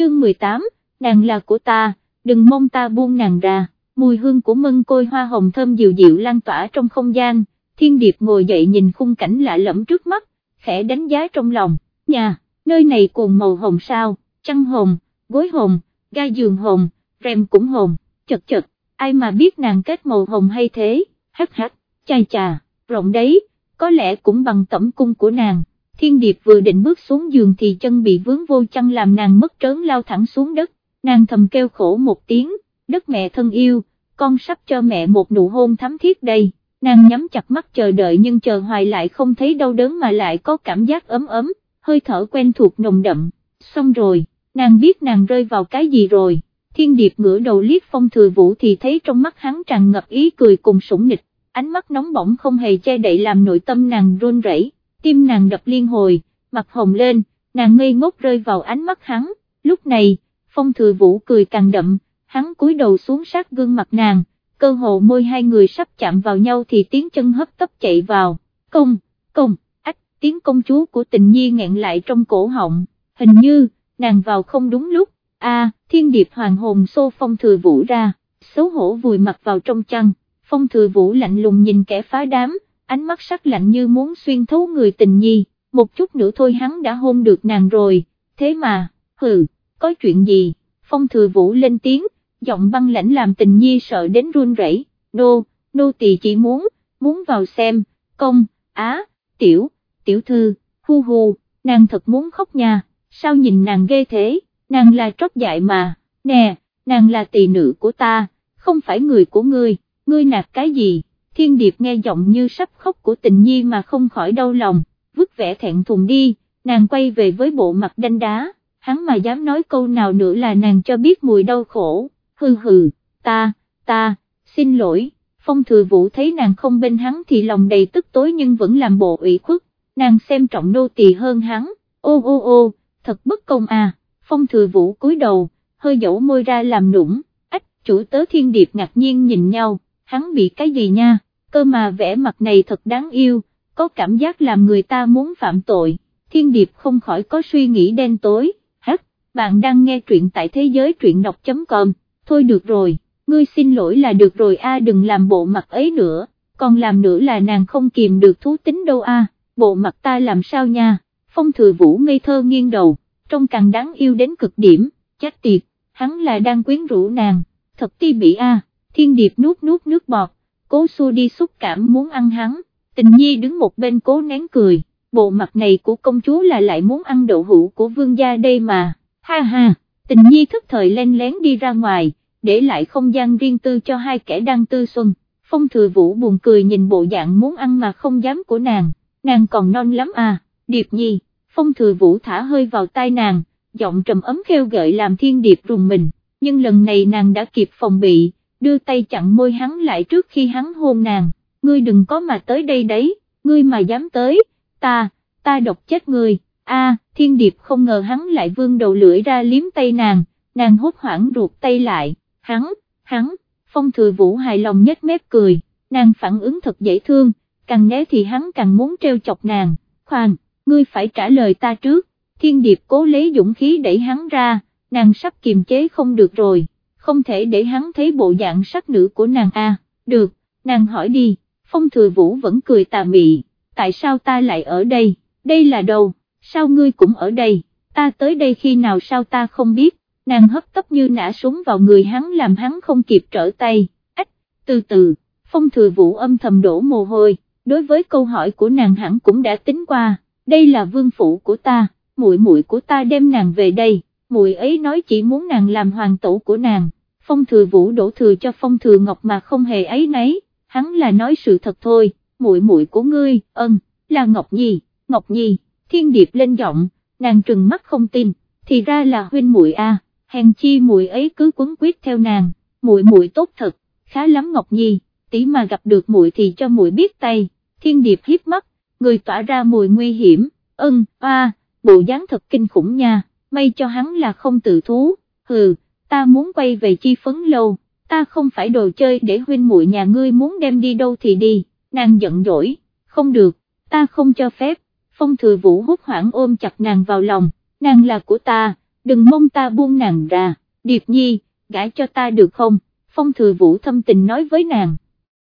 chương 18, nàng là của ta, đừng mong ta buông nàng ra, mùi hương của mân côi hoa hồng thơm dịu dịu lan tỏa trong không gian, thiên điệp ngồi dậy nhìn khung cảnh lạ lẫm trước mắt, khẽ đánh giá trong lòng, nhà, nơi này cùng màu hồng sao, chăn hồng, gối hồng, ga giường hồng, rèm cũng hồng, chật chật, ai mà biết nàng kết màu hồng hay thế, hắc hắc, chai chà, rộng đấy, có lẽ cũng bằng tẩm cung của nàng. Thiên điệp vừa định bước xuống giường thì chân bị vướng vô chăn làm nàng mất trớn lao thẳng xuống đất, nàng thầm kêu khổ một tiếng, đất mẹ thân yêu, con sắp cho mẹ một nụ hôn thắm thiết đây, nàng nhắm chặt mắt chờ đợi nhưng chờ hoài lại không thấy đau đớn mà lại có cảm giác ấm ấm, hơi thở quen thuộc nồng đậm, xong rồi, nàng biết nàng rơi vào cái gì rồi, thiên điệp ngửa đầu liếc phong thừa vũ thì thấy trong mắt hắn tràn ngập ý cười cùng sủng nịch, ánh mắt nóng bỏng không hề che đậy làm nội tâm nàng run rẩy, tim nàng đập liên hồi, mặt hồng lên, nàng ngây ngốc rơi vào ánh mắt hắn, lúc này, phong thừa vũ cười càng đậm, hắn cúi đầu xuống sát gương mặt nàng, cơ hồ môi hai người sắp chạm vào nhau thì tiếng chân hấp tấp chạy vào, công, công, ách, tiếng công chúa của tình nhi nghẹn lại trong cổ họng, hình như, nàng vào không đúng lúc, a thiên điệp hoàng hồn xô phong thừa vũ ra, xấu hổ vùi mặt vào trong chăn, phong thừa vũ lạnh lùng nhìn kẻ phá đám, ánh mắt sắc lạnh như muốn xuyên thấu người tình nhi, một chút nữa thôi hắn đã hôn được nàng rồi, thế mà, hừ, có chuyện gì, phong thừa vũ lên tiếng, giọng băng lãnh làm tình nhi sợ đến run rẩy. nô, nô tỳ chỉ muốn, muốn vào xem, công, á, tiểu, tiểu thư, hu hu, nàng thật muốn khóc nha, sao nhìn nàng ghê thế, nàng là trót dại mà, nè, nàng là tỳ nữ của ta, không phải người của ngươi, ngươi nạt cái gì, thiên điệp nghe giọng như sắp khóc của tình nhi mà không khỏi đau lòng, vứt vẻ thẹn thùng đi, nàng quay về với bộ mặt đanh đá, hắn mà dám nói câu nào nữa là nàng cho biết mùi đau khổ, hừ hừ, ta, ta, xin lỗi, phong thừa vũ thấy nàng không bên hắn thì lòng đầy tức tối nhưng vẫn làm bộ ủy khuất, nàng xem trọng nô tỳ hơn hắn, ô ô ô, thật bất công à, phong thừa vũ cúi đầu, hơi dẫu môi ra làm nũng, ách, chủ tớ thiên điệp ngạc nhiên nhìn nhau, hắn bị cái gì nha, cơ mà vẻ mặt này thật đáng yêu, có cảm giác làm người ta muốn phạm tội, thiên điệp không khỏi có suy nghĩ đen tối, hát, bạn đang nghe truyện tại thế giới truyện đọc.com thôi được rồi, ngươi xin lỗi là được rồi a đừng làm bộ mặt ấy nữa, còn làm nữa là nàng không kìm được thú tính đâu a, bộ mặt ta làm sao nha, phong thừa vũ ngây thơ nghiêng đầu, trông càng đáng yêu đến cực điểm, chết tiệt, hắn là đang quyến rũ nàng, thật ti bị a, thiên điệp nuốt nuốt nước bọt, cố xua đi xúc cảm muốn ăn hắn, tình nhi đứng một bên cố nén cười, bộ mặt này của công chúa là lại muốn ăn đậu hũ của vương gia đây mà, ha ha, tình nhi thức thời len lén đi ra ngoài, để lại không gian riêng tư cho hai kẻ đang tư xuân, phong thừa vũ buồn cười nhìn bộ dạng muốn ăn mà không dám của nàng, nàng còn non lắm à, điệp nhi, phong thừa vũ thả hơi vào tai nàng, giọng trầm ấm kêu gợi làm thiên điệp rùng mình, nhưng lần này nàng đã kịp phòng bị, đưa tay chặn môi hắn lại trước khi hắn hôn nàng, ngươi đừng có mà tới đây đấy, ngươi mà dám tới, ta, ta độc chết ngươi, a thiên điệp không ngờ hắn lại vương đầu lưỡi ra liếm tay nàng, nàng hốt hoảng ruột tay lại, hắn, hắn, phong thừa vũ hài lòng nhếch mép cười, nàng phản ứng thật dễ thương, càng né thì hắn càng muốn treo chọc nàng, khoan, ngươi phải trả lời ta trước, thiên điệp cố lấy dũng khí đẩy hắn ra, nàng sắp kiềm chế không được rồi, không thể để hắn thấy bộ dạng sắc nữ của nàng. A. được, nàng hỏi đi, phong thừa vũ vẫn cười tà mị, tại sao ta lại ở đây, đây là đâu, sao ngươi cũng ở đây, ta tới đây khi nào sao ta không biết, nàng hấp tấp như nã súng vào người hắn làm hắn không kịp trở tay, ách, từ từ, phong thừa vũ âm thầm đổ mồ hôi, đối với câu hỏi của nàng hẳn cũng đã tính qua, đây là vương phủ của ta, muội muội của ta đem nàng về đây, muội ấy nói chỉ muốn nàng làm hoàng tổ của nàng, phong thừa vũ đổ thừa cho phong thừa ngọc mà không hề ấy nấy, hắn là nói sự thật thôi, muội muội của ngươi, ân, là Ngọc Nhi, Ngọc Nhi, thiên điệp lên giọng, nàng trừng mắt không tin, thì ra là huynh muội a hèn chi muội ấy cứ quấn quyết theo nàng, muội muội tốt thật, khá lắm Ngọc Nhi, tí mà gặp được muội thì cho muội biết tay, thiên điệp hiếp mắt, người tỏa ra mùi nguy hiểm, ân, a, bộ dáng thật kinh khủng nha, may cho hắn là không tự thú, hừ, ta muốn quay về chi phấn lâu, ta không phải đồ chơi để huynh muội nhà ngươi muốn đem đi đâu thì đi, nàng giận dỗi, không được, ta không cho phép, phong thừa vũ hút hoảng ôm chặt nàng vào lòng, nàng là của ta đừng mong ta buông nàng ra, Điệp Nhi, gãi cho ta được không, Phong Thừa Vũ thâm tình nói với nàng,